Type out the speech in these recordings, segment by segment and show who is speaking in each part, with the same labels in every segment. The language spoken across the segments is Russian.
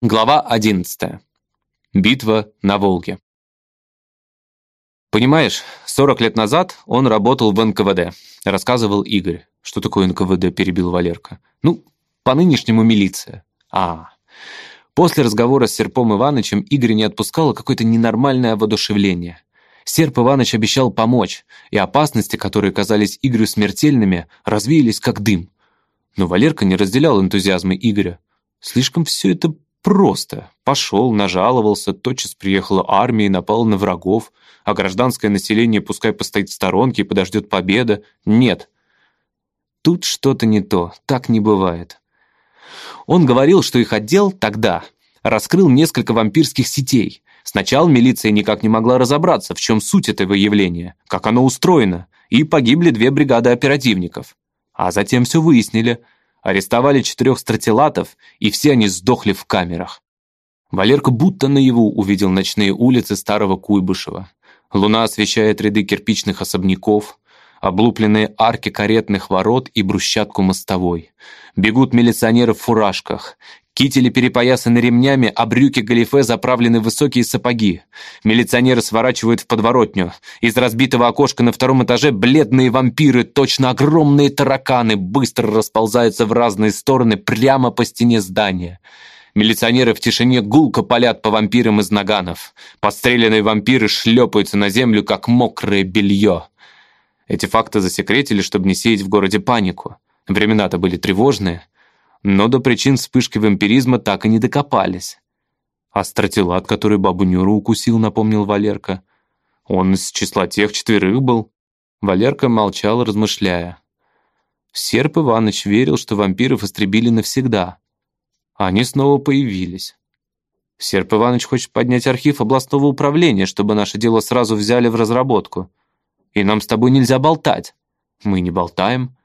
Speaker 1: Глава 11. Битва на Волге. Понимаешь, 40 лет назад он работал в НКВД, рассказывал Игорь. Что такое НКВД, перебил Валерка. Ну, по-нынешнему милиция. А, После разговора с Серпом Ивановичем Игорь не отпускало какое-то ненормальное воодушевление. Серп Иванович обещал помочь, и опасности, которые казались Игорю смертельными, развеялись как дым. Но Валерка не разделял энтузиазмы Игоря. Слишком все это Просто. Пошел, нажаловался, тотчас приехала армия и напала на врагов, а гражданское население пускай постоит в сторонке и подождет победа. Нет. Тут что-то не то, так не бывает. Он говорил, что их отдел тогда раскрыл несколько вампирских сетей. Сначала милиция никак не могла разобраться, в чем суть этого явления, как оно устроено, и погибли две бригады оперативников. А затем все выяснили – Арестовали четырех стратилатов, и все они сдохли в камерах. Валерка будто наяву увидел ночные улицы старого Куйбышева. Луна освещает ряды кирпичных особняков, облупленные арки каретных ворот и брусчатку мостовой. Бегут милиционеры в фуражках. Кители перепоясаны ремнями, а брюки галифе заправлены в высокие сапоги. Милиционеры сворачивают в подворотню. Из разбитого окошка на втором этаже бледные вампиры, точно огромные тараканы, быстро расползаются в разные стороны прямо по стене здания. Милиционеры в тишине гулко палят по вампирам из наганов. Подстреленные вампиры шлепаются на землю, как мокрое белье. Эти факты засекретили, чтобы не сеять в городе панику. Времена-то были тревожные но до причин вспышки вампиризма так и не докопались. А стратилат, который бабу Нюру укусил, напомнил Валерка. Он из числа тех четверых был. Валерка молчал, размышляя. Серп Иваныч верил, что вампиров истребили навсегда. Они снова появились. Серп Иваныч хочет поднять архив областного управления, чтобы наше дело сразу взяли в разработку. И нам с тобой нельзя болтать. Мы не болтаем.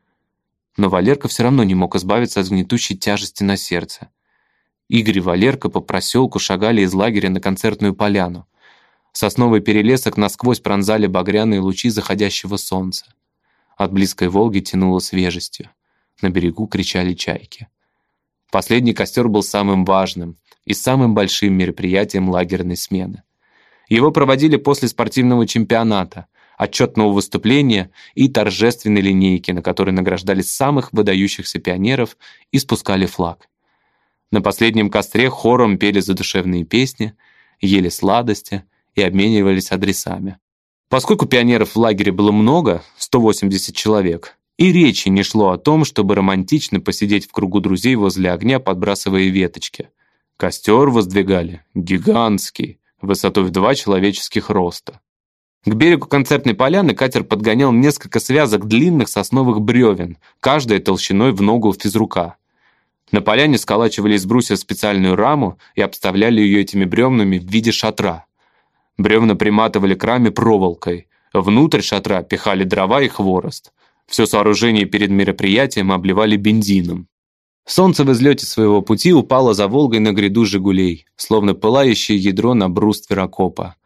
Speaker 1: Но Валерка все равно не мог избавиться от гнетущей тяжести на сердце. Игорь и Валерка по проселку шагали из лагеря на концертную поляну. Сосновый перелесок насквозь пронзали багряные лучи заходящего солнца. От близкой Волги тянуло свежестью. На берегу кричали чайки. Последний костер был самым важным и самым большим мероприятием лагерной смены. Его проводили после спортивного чемпионата, отчетного выступления и торжественной линейки, на которой награждали самых выдающихся пионеров и спускали флаг. На последнем костре хором пели задушевные песни, ели сладости и обменивались адресами. Поскольку пионеров в лагере было много, 180 человек, и речи не шло о том, чтобы романтично посидеть в кругу друзей возле огня, подбрасывая веточки. Костер воздвигали гигантский, высотой в два человеческих роста. К берегу концертной поляны катер подгонял несколько связок длинных сосновых бревен, каждая толщиной в ногу физрука. На поляне сколачивали из брусья специальную раму и обставляли ее этими бревнами в виде шатра. Бревна приматывали к раме проволокой. Внутрь шатра пихали дрова и хворост. Все сооружение перед мероприятием обливали бензином. Солнце в излете своего пути упало за Волгой на гряду «Жигулей», словно пылающее ядро на бруствер окопа.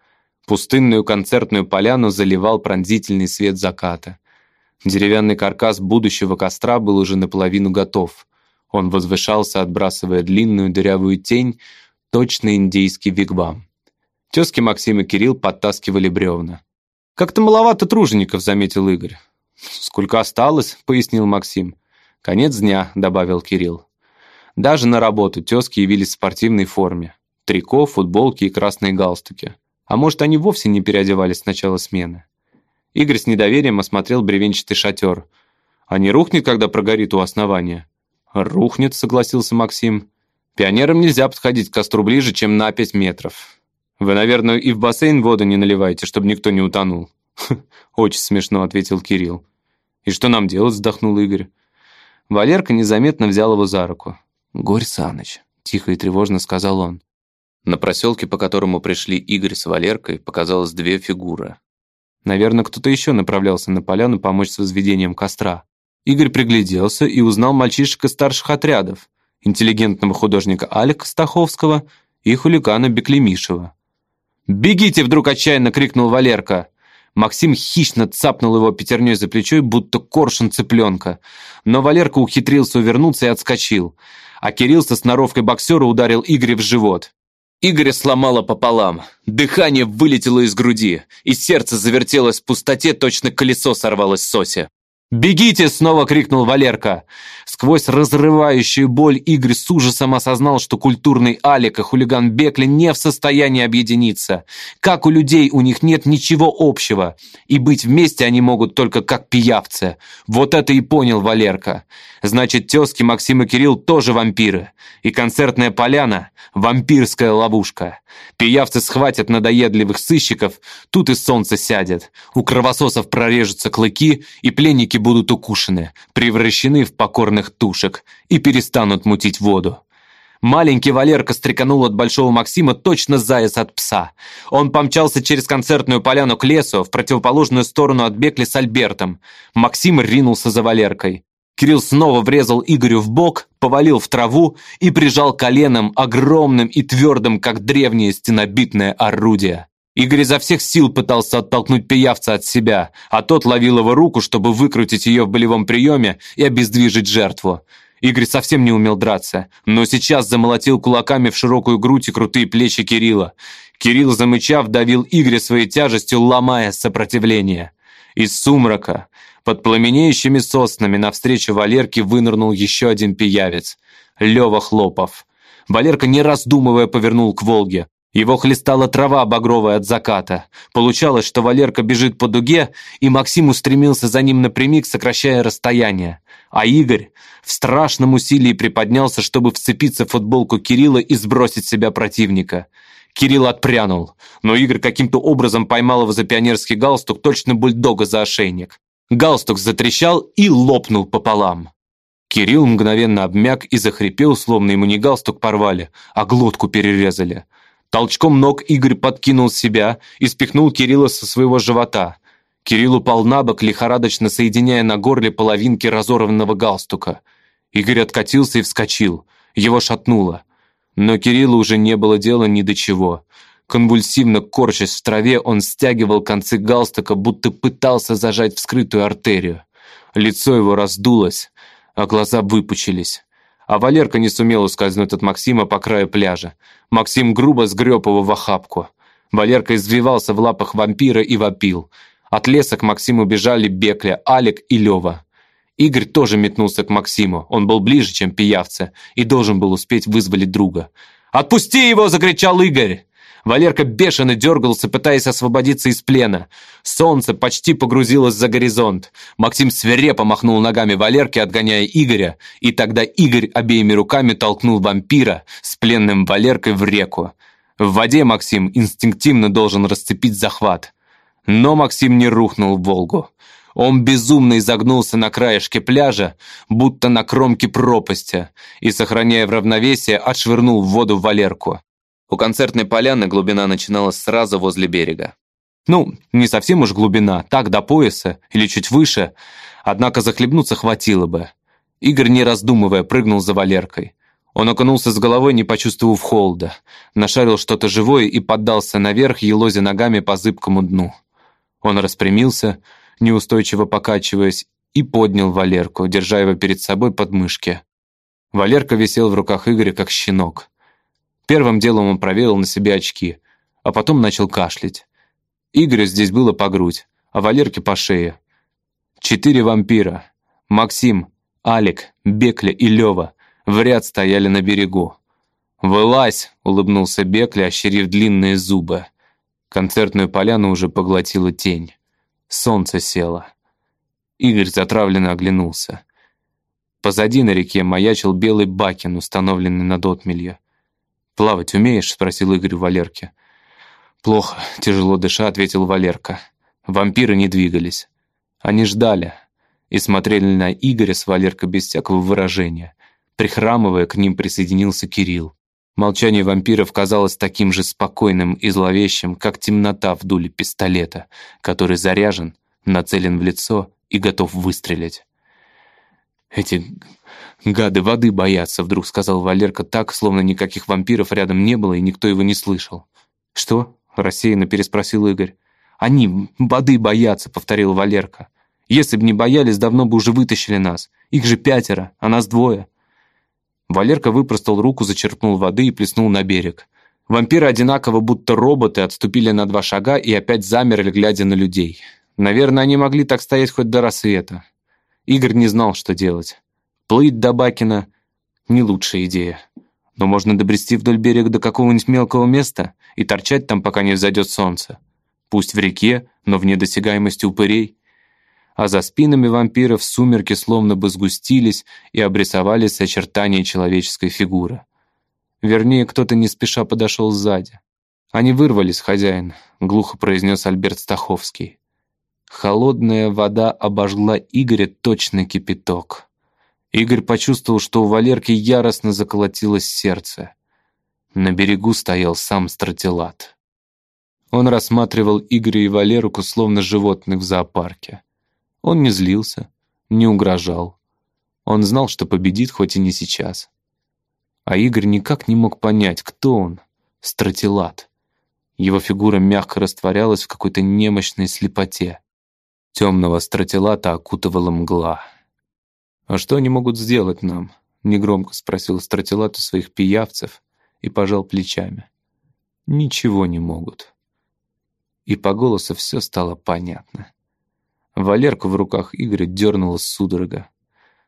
Speaker 1: Пустынную концертную поляну заливал пронзительный свет заката. Деревянный каркас будущего костра был уже наполовину готов. Он возвышался, отбрасывая длинную дырявую тень, точно индейский вигвам. Тезки Максим и Кирилл подтаскивали бревна. «Как-то маловато тружеников», — заметил Игорь. «Сколько осталось?» — пояснил Максим. «Конец дня», — добавил Кирилл. Даже на работу тезки явились в спортивной форме. Трико, футболки и красные галстуки. А может, они вовсе не переодевались с начала смены? Игорь с недоверием осмотрел бревенчатый шатер. А не рухнет, когда прогорит у основания? Рухнет, согласился Максим. Пионерам нельзя подходить к костру ближе, чем на пять метров. Вы, наверное, и в бассейн воду не наливаете, чтобы никто не утонул. Очень смешно, ответил Кирилл. И что нам делать, вздохнул Игорь. Валерка незаметно взял его за руку. «Горь Саныч», — тихо и тревожно сказал он. На проселке, по которому пришли Игорь с Валеркой, показалось две фигуры. Наверное, кто-то еще направлялся на поляну помочь с возведением костра. Игорь пригляделся и узнал мальчишек из старших отрядов, интеллигентного художника Алика Стаховского и хулигана Беклемишева. «Бегите!» — вдруг отчаянно крикнул Валерка. Максим хищно цапнул его пятерней за плечо, будто коршун цыпленка. Но Валерка ухитрился увернуться и отскочил. а Кирилл со сноровкой боксера ударил Игоря в живот. Игоря сломало пополам, дыхание вылетело из груди, и сердце завертелось в пустоте, точно колесо сорвалось с оси. «Бегите!» — снова крикнул Валерка. Сквозь разрывающую боль Игорь с ужасом осознал, что культурный Алик и хулиган Бекли не в состоянии объединиться. Как у людей у них нет ничего общего, и быть вместе они могут только как пиявцы. Вот это и понял Валерка. Значит, тезки Максим и Кирилл тоже вампиры. И концертная поляна — вампирская ловушка. Пиявцы схватят надоедливых сыщиков, тут и солнце сядет. У кровососов прорежутся клыки, и пленники будут укушены, превращены в покорных тушек и перестанут мутить воду. Маленький Валерка стреканул от Большого Максима точно заяц от пса. Он помчался через концертную поляну к лесу, в противоположную сторону от Бекли с Альбертом. Максим ринулся за Валеркой. Кирилл снова врезал Игорю в бок, повалил в траву и прижал коленом огромным и твердым, как древнее стенобитное орудие. Игорь изо всех сил пытался оттолкнуть пиявца от себя, а тот ловил его руку, чтобы выкрутить ее в болевом приеме и обездвижить жертву. Игорь совсем не умел драться, но сейчас замолотил кулаками в широкую грудь и крутые плечи Кирилла. Кирилл, замычав, давил Игоря своей тяжестью, ломая сопротивление. Из сумрака, под пламенеющими соснами, навстречу Валерке вынырнул еще один пиявец — Лева Хлопов. Валерка, не раздумывая, повернул к Волге. Его хлестала трава багровая от заката. Получалось, что Валерка бежит по дуге, и Максим устремился за ним напрямик, сокращая расстояние. А Игорь в страшном усилии приподнялся, чтобы вцепиться в футболку Кирилла и сбросить себя противника. Кирилл отпрянул, но Игорь каким-то образом поймал его за пионерский галстук, точно бульдога за ошейник. Галстук затрещал и лопнул пополам. Кирилл мгновенно обмяк и захрипел, словно ему не галстук порвали, а глотку перерезали. Толчком ног Игорь подкинул себя и спихнул Кирилла со своего живота. Кирилл упал на бок, лихорадочно соединяя на горле половинки разорванного галстука. Игорь откатился и вскочил. Его шатнуло. Но Кириллу уже не было дела ни до чего. Конвульсивно корчась в траве, он стягивал концы галстука, будто пытался зажать вскрытую артерию. Лицо его раздулось, а глаза выпучились а Валерка не сумел ускользнуть от Максима по краю пляжа. Максим грубо сгреб его в охапку. Валерка извивался в лапах вампира и вопил. От леса к Максиму бежали Бекля, Алик и Лева. Игорь тоже метнулся к Максиму. Он был ближе, чем пиявца, и должен был успеть вызволить друга. «Отпусти его!» – закричал Игорь. Валерка бешено дергался, пытаясь освободиться из плена. Солнце почти погрузилось за горизонт. Максим свирепо махнул ногами Валерке, отгоняя Игоря, и тогда Игорь обеими руками толкнул вампира с пленным Валеркой в реку. В воде Максим инстинктивно должен расцепить захват. Но Максим не рухнул в Волгу. Он безумно изогнулся на краешке пляжа, будто на кромке пропасти, и, сохраняя в равновесие, отшвырнул в воду Валерку. У концертной поляны глубина начиналась сразу возле берега. Ну, не совсем уж глубина, так до пояса или чуть выше, однако захлебнуться хватило бы. Игорь, не раздумывая, прыгнул за Валеркой. Он окунулся с головой, не почувствовав холода, нашарил что-то живое и поддался наверх, елозя ногами по зыбкому дну. Он распрямился, неустойчиво покачиваясь, и поднял Валерку, держа его перед собой под мышки. Валерка висел в руках Игоря, как щенок. Первым делом он проверил на себе очки, а потом начал кашлять. Игорю здесь было по грудь, а Валерке по шее. Четыре вампира. Максим, Алик, Бекля и Лева в ряд стояли на берегу. «Вылазь!» — улыбнулся Бекля, ощерив длинные зубы. Концертную поляну уже поглотила тень. Солнце село. Игорь затравленно оглянулся. Позади на реке маячил белый бакин, установленный над отмелью. «Плавать умеешь?» — спросил Игорь у Валерки. «Плохо», — тяжело дыша, ответил Валерка. Вампиры не двигались. Они ждали и смотрели на Игоря с Валеркой без всякого выражения. Прихрамывая, к ним присоединился Кирилл. Молчание вампиров казалось таким же спокойным и зловещим, как темнота в дуле пистолета, который заряжен, нацелен в лицо и готов выстрелить. «Эти «Гады воды боятся», — вдруг сказал Валерка так, словно никаких вампиров рядом не было и никто его не слышал. «Что?» — рассеянно переспросил Игорь. «Они воды боятся», — повторил Валерка. «Если бы не боялись, давно бы уже вытащили нас. Их же пятеро, а нас двое». Валерка выпростал руку, зачерпнул воды и плеснул на берег. Вампиры одинаково, будто роботы, отступили на два шага и опять замерли, глядя на людей. Наверное, они могли так стоять хоть до рассвета. Игорь не знал, что делать. Плыть до Бакина — не лучшая идея. Но можно добрести вдоль берега до какого-нибудь мелкого места и торчать там, пока не взойдет солнце. Пусть в реке, но вне досягаемости упырей. А за спинами вампиров сумерки словно бы сгустились и обрисовались очертания человеческой фигуры. Вернее, кто-то не спеша подошел сзади. «Они вырвались, хозяин», — глухо произнес Альберт Стаховский. Холодная вода обожгла Игоря точно кипяток. Игорь почувствовал, что у Валерки яростно заколотилось сердце. На берегу стоял сам стратилат. Он рассматривал Игоря и Валерку словно животных в зоопарке. Он не злился, не угрожал. Он знал, что победит, хоть и не сейчас. А Игорь никак не мог понять, кто он. Стратилат. Его фигура мягко растворялась в какой-то немощной слепоте. Темного стратилата окутывала мгла. «А что они могут сделать нам?» — негромко спросил стратилат у своих пиявцев и пожал плечами. «Ничего не могут». И по голосу все стало понятно. Валерку в руках Игоря дернула судорога.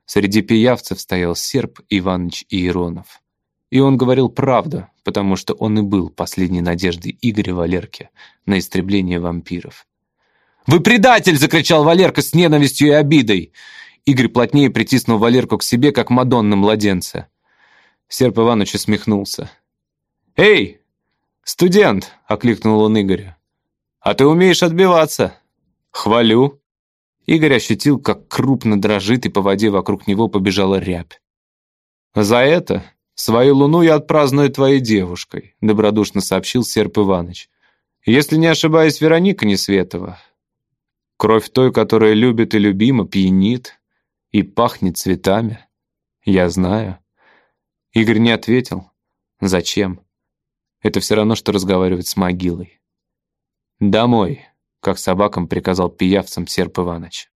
Speaker 1: Среди пиявцев стоял серп Иваныч Иеронов. И он говорил правду, потому что он и был последней надеждой Игоря Валерки на истребление вампиров. «Вы предатель!» — закричал Валерка с ненавистью и обидой. Игорь плотнее притиснул Валерку к себе, как Мадонна младенца. Серп Иванович усмехнулся. «Эй, студент!» — окликнул он Игоря. «А ты умеешь отбиваться?» «Хвалю!» Игорь ощутил, как крупно дрожит, и по воде вокруг него побежала рябь. «За это «Свою луну я отпраздную твоей девушкой», — добродушно сообщил Серп Иваныч. «Если не ошибаюсь, Вероника Несветова. Кровь той, которая любит и любима, пьянит и пахнет цветами. Я знаю». Игорь не ответил. «Зачем? Это все равно, что разговаривать с могилой». «Домой», — как собакам приказал пиявцам Серп Иваныч.